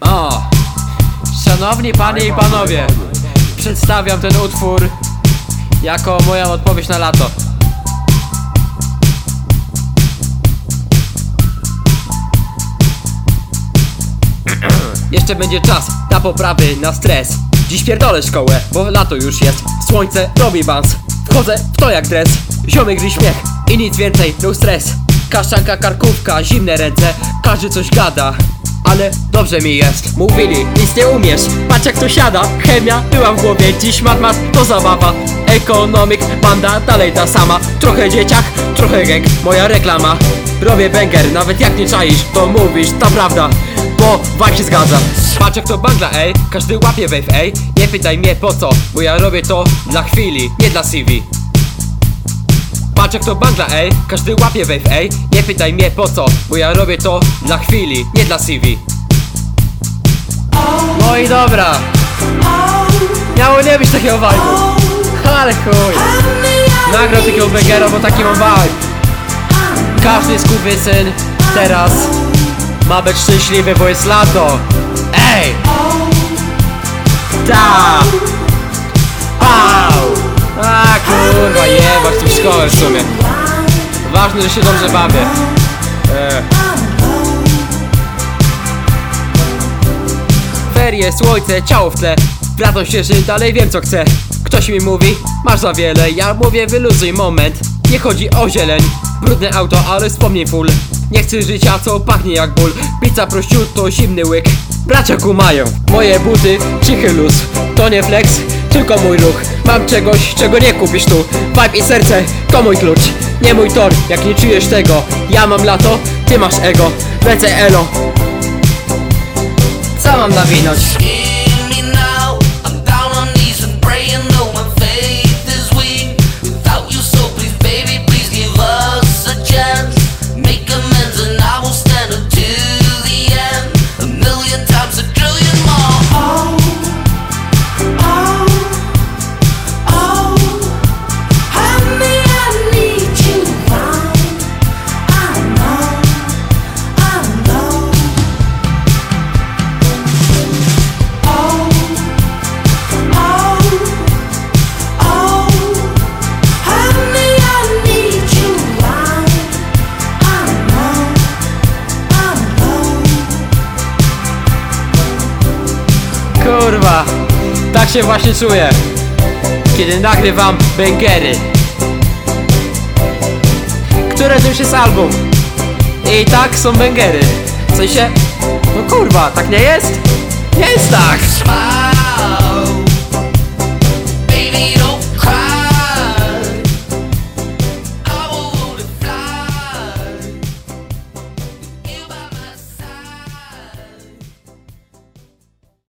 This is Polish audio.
O! Szanowni panie i panowie, przedstawiam ten utwór jako moją odpowiedź na lato. Jeszcze będzie czas na poprawy, na stres. Dziś pierdolę szkołę, bo lato już jest. Słońce robi bans. Wchodzę w to jak dres. Ziomek gry śmiech i nic więcej, no stres. Kaszanka, karkówka, zimne ręce. Każdy coś gada ale dobrze mi jest. Mówili, nic nie umiesz. Patrz jak to siada. Chemia była w głowie. Dziś matmat to zabawa. Ekonomik, banda dalej ta sama. Trochę dzieciak, trochę gang Moja reklama. Robię banger, nawet jak nie czaisz To mówisz, to prawda. Bo wam się zgadza. Patrz jak to bangla, ej. Każdy łapie wave, ej. Nie pytaj mnie po co Bo ja robię to dla chwili Nie dla CV Patrz jak to bangla, ej. Każdy łapie wave, ej. Nie pytaj mnie po co Bo ja robię to dla chwili Nie dla CV No i dobra. Miało nie być takiego vibe'u. Ale chuj. Nagrał takiego bangera, bo taki mam vibe. Każdy syn. Teraz Ma być szczęśliwy, bo jest lato Ej! Ta! Au! A kurwa jebać tą szkołę w sumie. Ważne, że się dobrze bawię. E. Ferie, słońce, ciało w tle. Lato świeży, dalej wiem co chcę. Ktoś mi mówi, masz za wiele. Ja mówię, wyluzuj moment. Nie chodzi o zieleń. Brudne auto, ale wspomnij full. Nie chcę życia, co pachnie jak ból. Pizza prosciutto, zimny łyk. Bracia kumają. Moje buty, cichy luz. To nie flex, tylko mój ruch. Mam czegoś, czego nie kupisz tu. Vibe i serce, to mój klucz. Nie mój tor, jak nie czujesz tego. Ja mam lato, ty masz ego. Lecę elo. Co mam nawinąć? Kurwa, tak się właśnie czuję Kiedy nagrywam bangery Które to już jest album I tak są bangery W sensie, no kurwa, tak nie jest? Nie jest tak.